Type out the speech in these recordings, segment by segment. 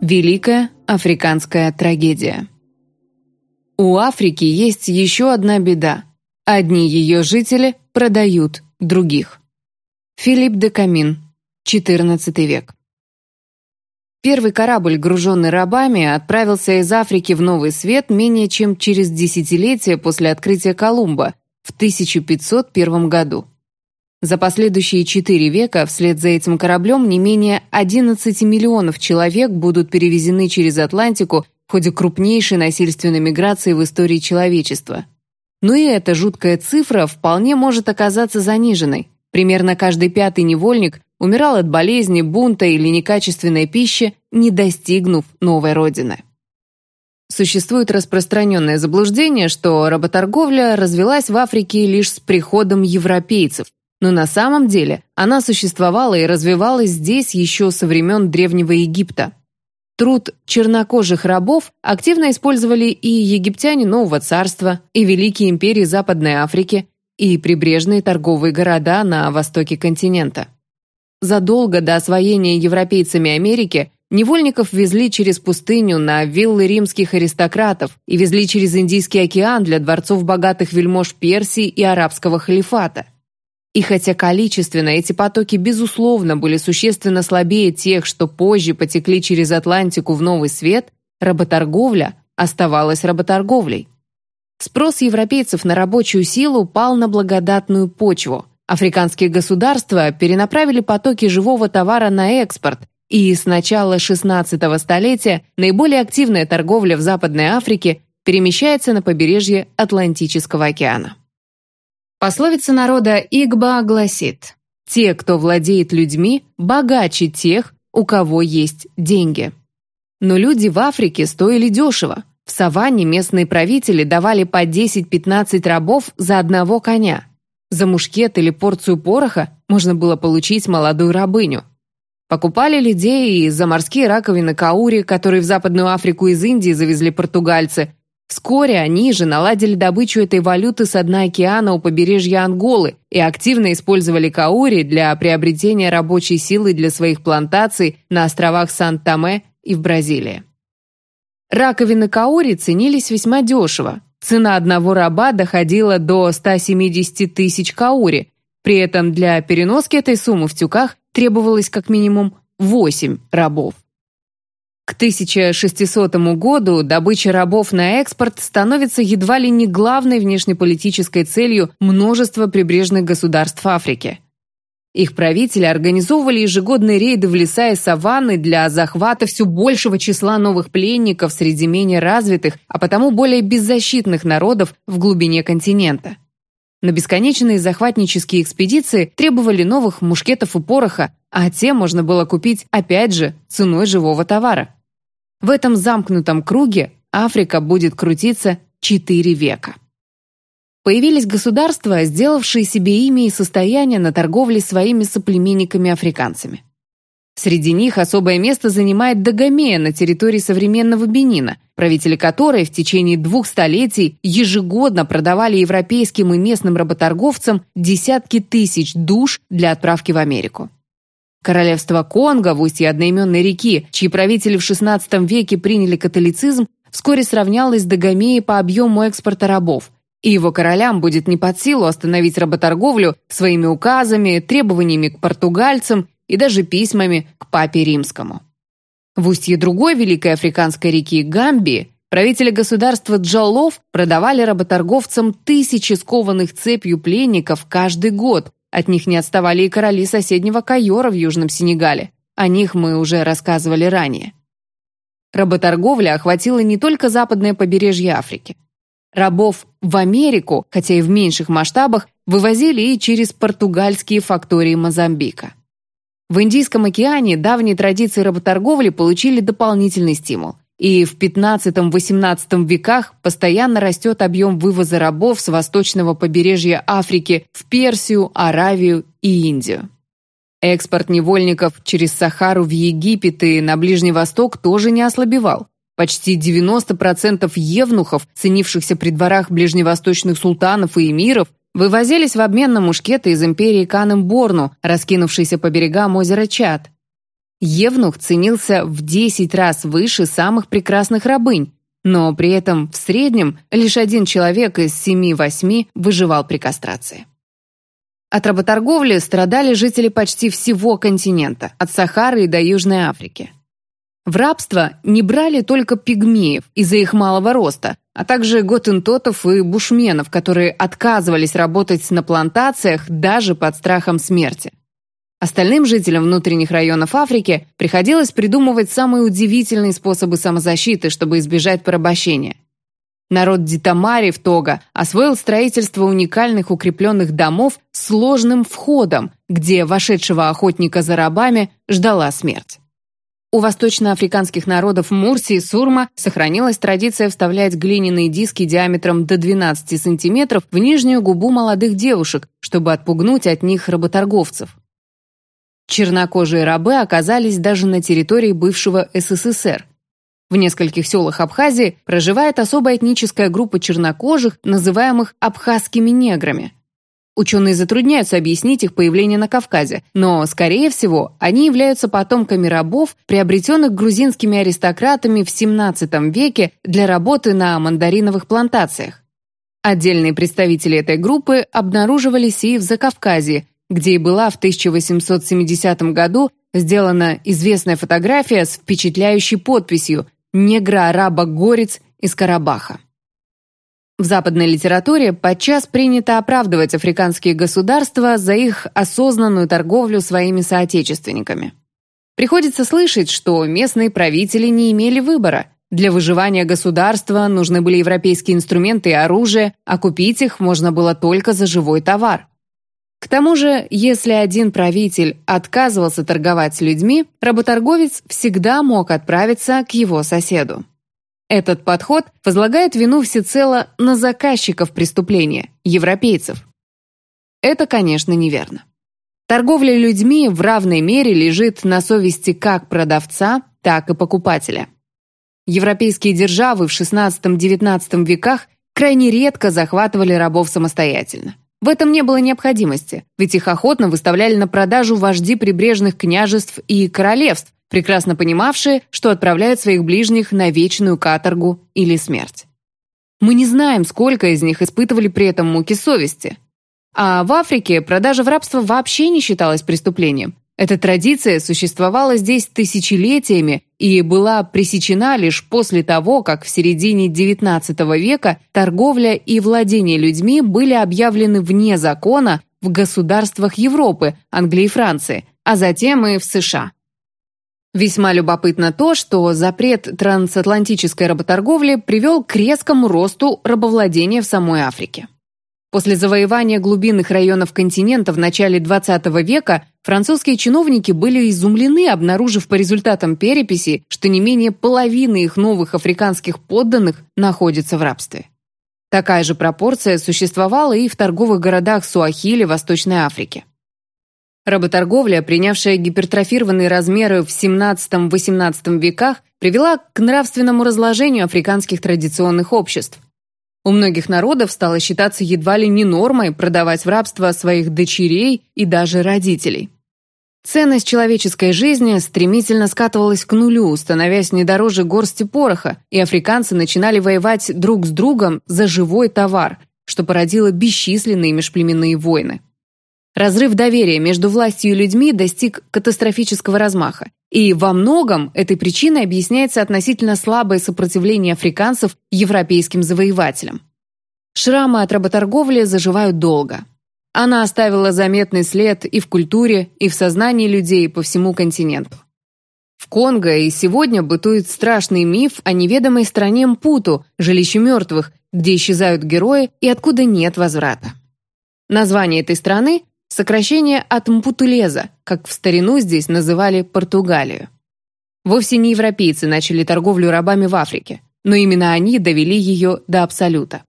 Великая африканская трагедия. У Африки есть еще одна беда. Одни ее жители продают других. Филипп де Камин, XIV век. Первый корабль, груженный рабами, отправился из Африки в Новый Свет менее чем через десятилетие после открытия Колумба в 1501 году. За последующие четыре века вслед за этим кораблем не менее 11 миллионов человек будут перевезены через Атлантику в ходе крупнейшей насильственной миграции в истории человечества. Но и эта жуткая цифра вполне может оказаться заниженной. Примерно каждый пятый невольник умирал от болезни, бунта или некачественной пищи, не достигнув новой родины. Существует распространенное заблуждение, что работорговля развелась в Африке лишь с приходом европейцев, но на самом деле она существовала и развивалась здесь еще со времен Древнего Египта. Труд чернокожих рабов активно использовали и египтяне Нового Царства, и Великие империи Западной Африки, и прибрежные торговые города на востоке континента. Задолго до освоения европейцами Америки невольников везли через пустыню на виллы римских аристократов и везли через Индийский океан для дворцов богатых вельмож Персии и арабского халифата. И хотя количественно эти потоки, безусловно, были существенно слабее тех, что позже потекли через Атлантику в Новый Свет, работорговля оставалась работорговлей. Спрос европейцев на рабочую силу пал на благодатную почву. Африканские государства перенаправили потоки живого товара на экспорт, и с начала 16 столетия наиболее активная торговля в Западной Африке перемещается на побережье Атлантического океана. Пословица народа Игба гласит «Те, кто владеет людьми, богаче тех, у кого есть деньги». Но люди в Африке стоили дешево. В саванне местные правители давали по 10-15 рабов за одного коня. За мушкет или порцию пороха можно было получить молодую рабыню. Покупали людей и за морские раковины каури, которые в Западную Африку из Индии завезли португальцы, Вскоре они же наладили добычу этой валюты с дна океана у побережья Анголы и активно использовали каури для приобретения рабочей силы для своих плантаций на островах Сан-Томе и в Бразилии. Раковины каури ценились весьма дешево. Цена одного раба доходила до 170 тысяч каури. При этом для переноски этой суммы в тюках требовалось как минимум 8 рабов. К 1600 году добыча рабов на экспорт становится едва ли не главной внешнеполитической целью множества прибрежных государств Африки. Их правители организовывали ежегодные рейды в леса и саванны для захвата все большего числа новых пленников среди менее развитых, а потому более беззащитных народов в глубине континента. На бесконечные захватнические экспедиции требовали новых мушкетов и пороха, а те можно было купить, опять же, ценой живого товара. В этом замкнутом круге Африка будет крутиться четыре века. Появились государства, сделавшие себе имя и состояние на торговле своими соплеменниками-африканцами. Среди них особое место занимает Дагомея на территории современного Бенина, правители которой в течение двух столетий ежегодно продавали европейским и местным работорговцам десятки тысяч душ для отправки в Америку. Королевство Конго в устье одноименной реки, чьи правители в XVI веке приняли католицизм, вскоре сравнялось с Дагомеей по объему экспорта рабов, и его королям будет не под силу остановить работорговлю своими указами, требованиями к португальцам и даже письмами к папе римскому. В устье другой великой африканской реки Гамбии правители государства Джаллов продавали работорговцам тысячи скованных цепью пленников каждый год, от них не отставали и короли соседнего Кайора в Южном Сенегале. О них мы уже рассказывали ранее. Работорговля охватила не только западное побережье Африки. Рабов в Америку, хотя и в меньших масштабах, вывозили и через португальские фактории Мозамбика. В Индийском океане давние традиции работорговли получили дополнительный стимул и в XV-XVIII веках постоянно растет объем вывоза рабов с восточного побережья Африки в Персию, Аравию и Индию. Экспорт невольников через Сахару в Египет и на Ближний Восток тоже не ослабевал. Почти 90% евнухов, ценившихся при дворах ближневосточных султанов и эмиров, вывозились в обмен на мушкеты из империи Канем-Борну, раскинувшейся по берегам озера Чад. Евнух ценился в 10 раз выше самых прекрасных рабынь, но при этом в среднем лишь один человек из 7-8 выживал при кастрации. От работорговли страдали жители почти всего континента, от Сахары до Южной Африки. В рабство не брали только пигмеев из-за их малого роста, а также готентотов и бушменов, которые отказывались работать на плантациях даже под страхом смерти. Остальным жителям внутренних районов Африки приходилось придумывать самые удивительные способы самозащиты, чтобы избежать порабощения. Народ Дитамари в Того освоил строительство уникальных укрепленных домов с сложным входом, где вошедшего охотника за рабами ждала смерть. У восточноафриканских народов Мурси и Сурма сохранилась традиция вставлять глиняные диски диаметром до 12 сантиметров в нижнюю губу молодых девушек, чтобы отпугнуть от них работорговцев. Чернокожие рабы оказались даже на территории бывшего СССР, в нескольких селах Абхазии проживает особая этническая группа чернокожих, называемых абхазскими неграми. Ученые затрудняются объяснить их появление на Кавказе, но, скорее всего, они являются потомками рабов, приобретенных грузинскими аристократами в XVII веке для работы на мандариновых плантациях. Отдельные представители этой группы обнаруживались и в Закавказье, где и была в 1870 году сделана известная фотография с впечатляющей подписью негра-араба-горец из Карабаха. В западной литературе подчас принято оправдывать африканские государства за их осознанную торговлю своими соотечественниками. Приходится слышать, что местные правители не имели выбора. Для выживания государства нужны были европейские инструменты и оружие, а купить их можно было только за живой товар. К тому же, если один правитель отказывался торговать людьми, работорговец всегда мог отправиться к его соседу. Этот подход возлагает вину всецело на заказчиков преступления, европейцев. Это, конечно, неверно. Торговля людьми в равной мере лежит на совести как продавца, так и покупателя. Европейские державы в XVI-XIX веках крайне редко захватывали рабов самостоятельно. В этом не было необходимости, ведь их охотно выставляли на продажу вожди прибрежных княжеств и королевств, прекрасно понимавшие, что отправляют своих ближних на вечную каторгу или смерть. Мы не знаем, сколько из них испытывали при этом муки совести. А в Африке продажа в рабство вообще не считалась преступлением. Эта традиция существовала здесь тысячелетиями и была пресечена лишь после того, как в середине XIX века торговля и владение людьми были объявлены вне закона в государствах Европы, Англии и Франции, а затем и в США. Весьма любопытно то, что запрет трансатлантической работорговли привел к резкому росту рабовладения в самой Африке. После завоевания глубинных районов континента в начале XX века французские чиновники были изумлены, обнаружив по результатам переписи, что не менее половины их новых африканских подданных находятся в рабстве. Такая же пропорция существовала и в торговых городах Суахили Восточной Африки. Работорговля, принявшая гипертрофированные размеры в XVII-XVIII веках, привела к нравственному разложению африканских традиционных обществ. У многих народов стало считаться едва ли не нормой продавать в рабство своих дочерей и даже родителей. Ценность человеческой жизни стремительно скатывалась к нулю, становясь не дороже горсти пороха, и африканцы начинали воевать друг с другом за живой товар, что породило бесчисленные межплеменные войны. Разрыв доверия между властью и людьми достиг катастрофического размаха, и во многом этой причиной объясняется относительно слабое сопротивление африканцев европейским завоевателям. Шрамы от работорговли заживают долго. Она оставила заметный след и в культуре, и в сознании людей по всему континенту. В Конго и сегодня бытует страшный миф о неведомой стране Мпуту, жилище мертвых, где исчезают герои и откуда нет возврата. Название этой страны Сокращение от Мпутулеза, как в старину здесь называли Португалию. Вовсе не европейцы начали торговлю рабами в Африке, но именно они довели ее до абсолюта.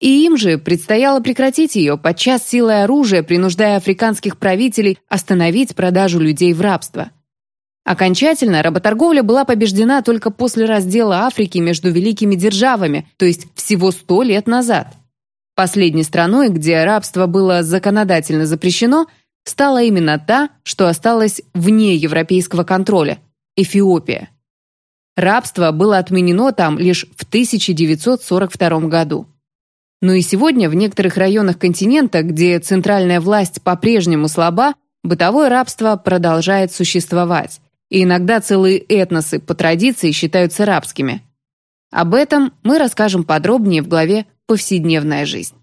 И им же предстояло прекратить ее, подчас силой оружия, принуждая африканских правителей остановить продажу людей в рабство. Окончательно работорговля была побеждена только после раздела Африки между великими державами, то есть всего сто лет назад. Последней страной, где рабство было законодательно запрещено, стала именно та, что осталась вне европейского контроля – Эфиопия. Рабство было отменено там лишь в 1942 году. Но и сегодня в некоторых районах континента, где центральная власть по-прежнему слаба, бытовое рабство продолжает существовать, и иногда целые этносы по традиции считаются рабскими. Об этом мы расскажем подробнее в главе «Повседневная жизнь».